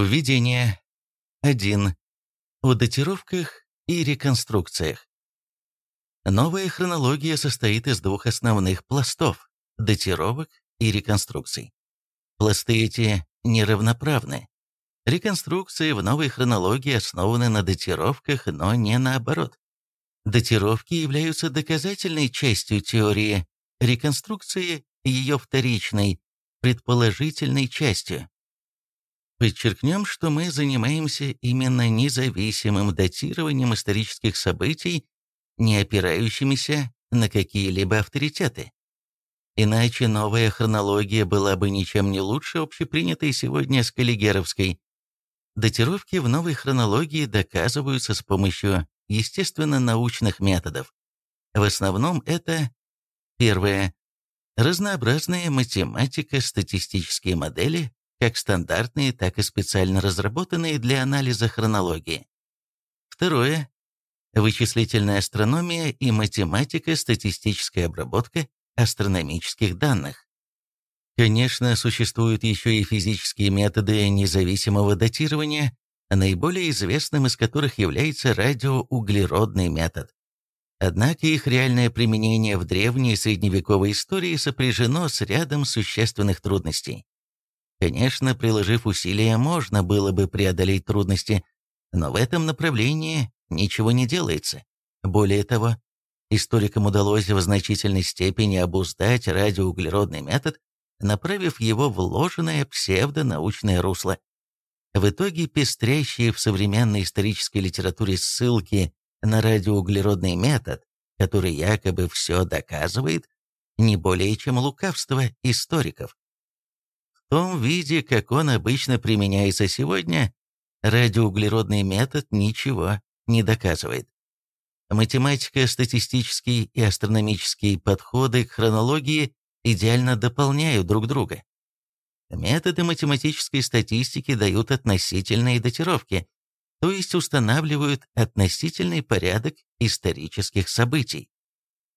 Введение. 1. О датировках и реконструкциях. Новая хронология состоит из двух основных пластов – датировок и реконструкций. Пласты эти неравноправны. Реконструкции в новой хронологии основаны на датировках, но не наоборот. Датировки являются доказательной частью теории, реконструкции – ее вторичной, предположительной частью. Подчеркнем, что мы занимаемся именно независимым датированием исторических событий, не опирающимися на какие-либо авторитеты. Иначе новая хронология была бы ничем не лучше общепринятой сегодня скаллигеровской. Датировки в новой хронологии доказываются с помощью естественно-научных методов. В основном это первое разнообразная математика, статистические модели, как стандартные, так и специально разработанные для анализа хронологии. Второе. Вычислительная астрономия и математика, статистическая обработка астрономических данных. Конечно, существуют еще и физические методы независимого датирования, наиболее известным из которых является радиоуглеродный метод. Однако их реальное применение в древней средневековой истории сопряжено с рядом существенных трудностей. Конечно, приложив усилия, можно было бы преодолеть трудности, но в этом направлении ничего не делается. Более того, историкам удалось в значительной степени обуздать радиоуглеродный метод, направив его в ложное псевдонаучное русло. В итоге пестрящие в современной исторической литературе ссылки на радиоуглеродный метод, который якобы все доказывает, не более чем лукавство историков том виде, как он обычно применяется сегодня, радиоуглеродный метод ничего не доказывает. Математика, статистические и астрономические подходы к хронологии идеально дополняют друг друга. Методы математической статистики дают относительные датировки, то есть устанавливают относительный порядок исторических событий.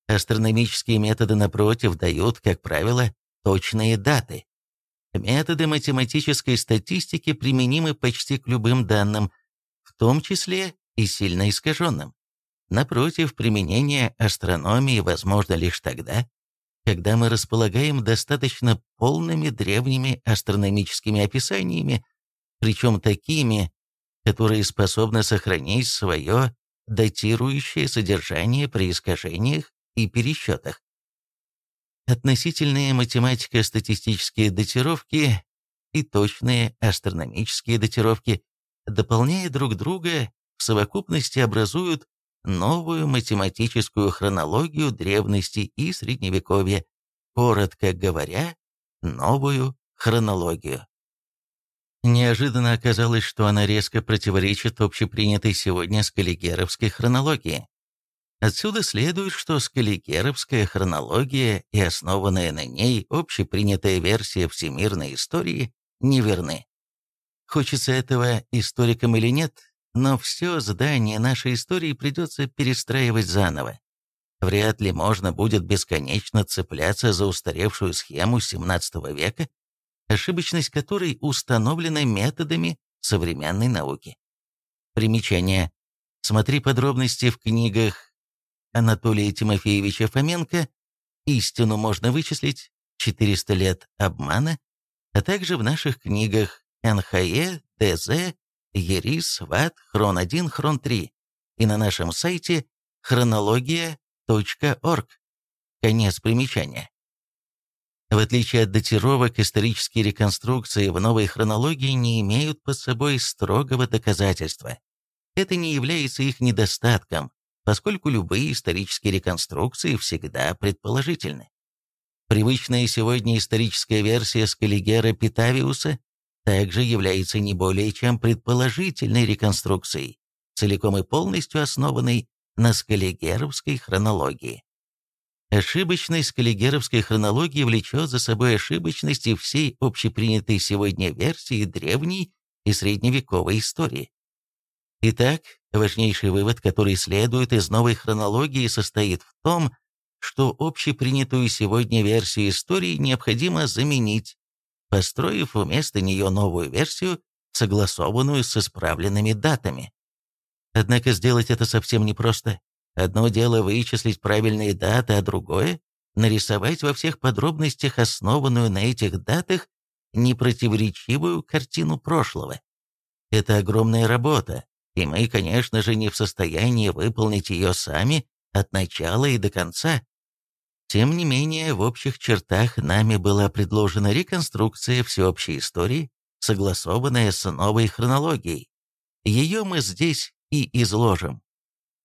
Астрономические методы, напротив, дают, как правило, точные даты. Методы математической статистики применимы почти к любым данным, в том числе и сильно искаженным. Напротив, применение астрономии возможно лишь тогда, когда мы располагаем достаточно полными древними астрономическими описаниями, причем такими, которые способны сохранить свое датирующее содержание при искажениях и пересчетах. Относительные математико-статистические датировки и точные астрономические датировки, дополняя друг друга, в совокупности образуют новую математическую хронологию древности и средневековья, коротко говоря, новую хронологию. Неожиданно оказалось, что она резко противоречит общепринятой сегодня скаллигеровской хронологии. Отсюда следует, что скаллигеровская хронология и основанная на ней общепринятая версия всемирной истории неверны. Хочется этого историкам или нет, но все здание нашей истории придется перестраивать заново. Вряд ли можно будет бесконечно цепляться за устаревшую схему XVII века, ошибочность которой установлена методами современной науки. Примечание. Смотри подробности в книгах Анатолия Тимофеевича Фоменко «Истину можно вычислить. 400 лет обмана», а также в наших книгах НХЕ, ДЗ, ЕРИС, ВАТ, Хрон-1, Хрон-3 и на нашем сайте хронология.орг. Конец примечания. В отличие от датировок, исторические реконструкции в новой хронологии не имеют под собой строгого доказательства. Это не является их недостатком, поскольку любые исторические реконструкции всегда предположительны. Привычная сегодня историческая версия Скаллигера Питавиуса также является не более чем предположительной реконструкцией, целиком и полностью основанной на скаллигеровской хронологии. Ошибочность скаллигеровской хронологии влечет за собой ошибочность и всей общепринятой сегодня версии древней и средневековой истории. Итак, важнейший вывод, который следует из новой хронологии, состоит в том, что общепринятую сегодня версию истории необходимо заменить, построив вместо нее новую версию согласованную с исправленными датами. Однако сделать это совсем непросто. Одно дело вычислить правильные даты, а другое — нарисовать во всех подробностях основанную на этих датах непротиворечивую картину прошлого. Это огромная работа, и мы, конечно же, не в состоянии выполнить ее сами от начала и до конца. Тем не менее, в общих чертах нами была предложена реконструкция всеобщей истории, согласованная с новой хронологией. Ее мы здесь и изложим.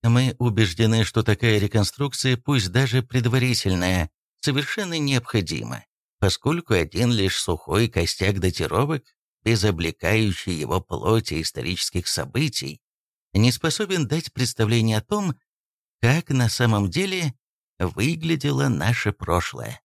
Мы убеждены, что такая реконструкция, пусть даже предварительная, совершенно необходима, поскольку один лишь сухой костяк датировок, без облекающей его плоти исторических событий, не способен дать представление о том, как на самом деле выглядело наше прошлое.